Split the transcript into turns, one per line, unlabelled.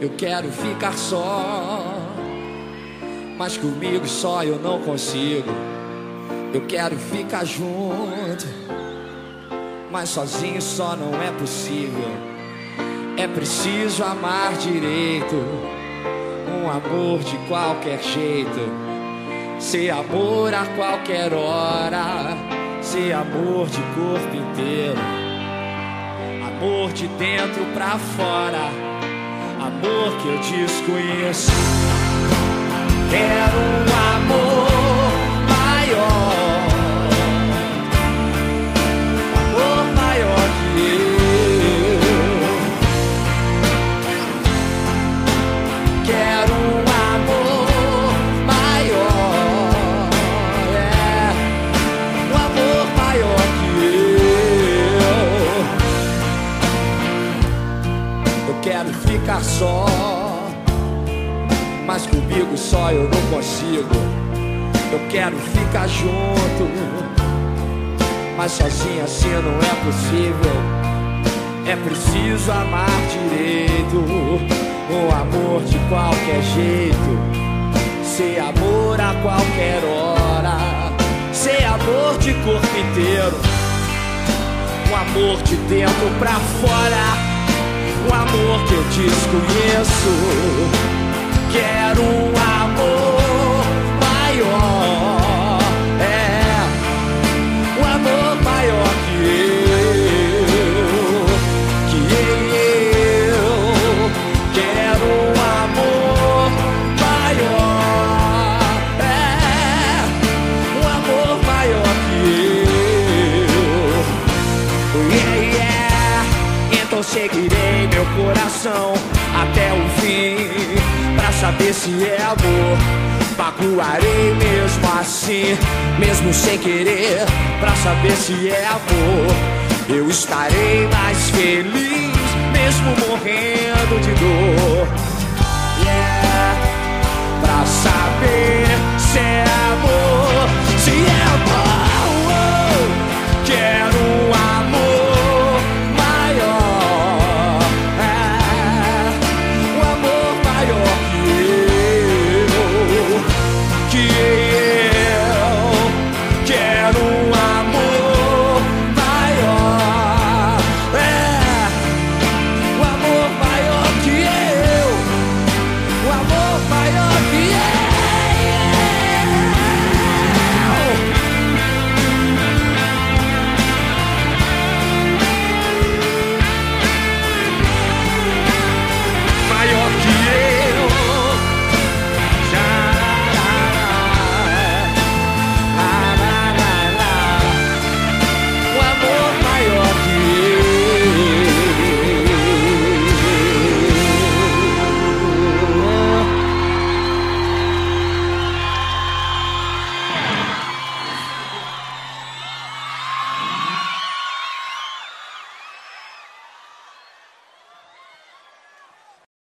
Eu quero ficar só, mas comigo só eu não consigo. Eu quero ficar junto, mas sozinho só não é possível. É preciso amar direito, um amor de qualquer jeito. Ser amor a qualquer hora, ser amor de corpo inteiro, amor de dentro pra fora amor que eu desconheço. Quero um quero ficar só. Mas comigo só eu não consigo. Eu quero ficar junto. Mas sozinho assim não é possível. É preciso amar direito. Um amor de qualquer jeito. Ser amor a qualquer hora. Ser amor de corpo inteiro. Um amor de dentro pra fora um amor que eu desconheço. Seguirei meu coração até o fim Pra saber se é amor. Magoarei mesmo assim Mesmo sem querer Pra saber se é amor. Eu estarei mais feliz Mesmo morrendo de dor para um